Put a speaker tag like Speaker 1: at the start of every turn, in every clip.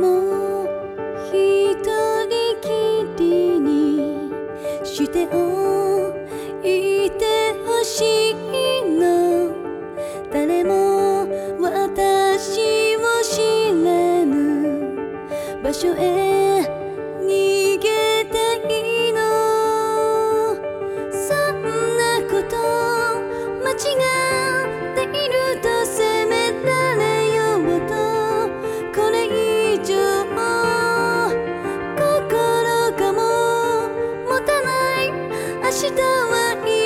Speaker 1: もう一きりにしておいてほしいの誰も私を知らぬ。場所へ明日はい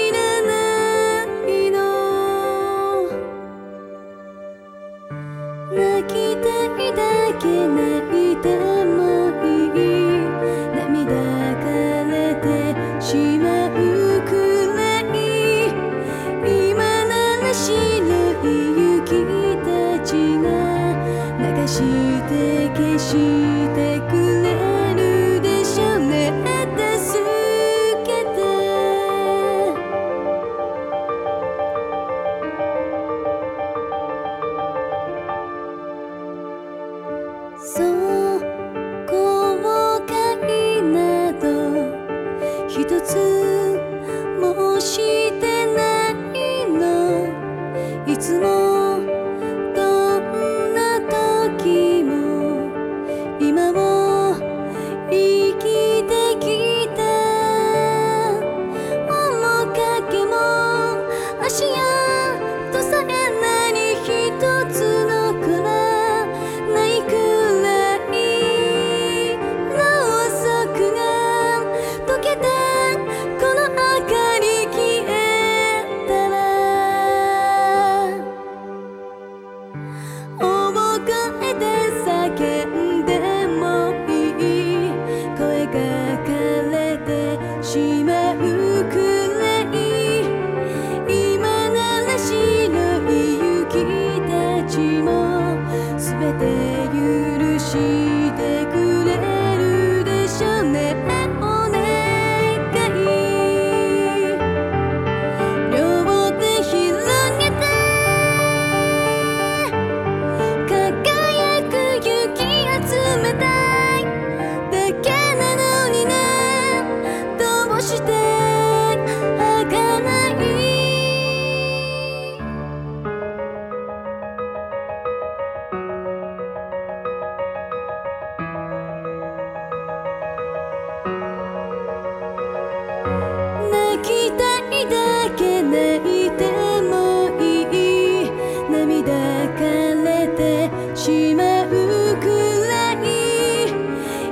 Speaker 1: 泣きたいだけ泣いてもいい。涙枯れてしまうくらい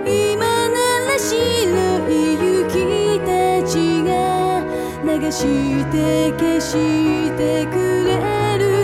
Speaker 1: 今なら白い雪たちが流して消してくれる。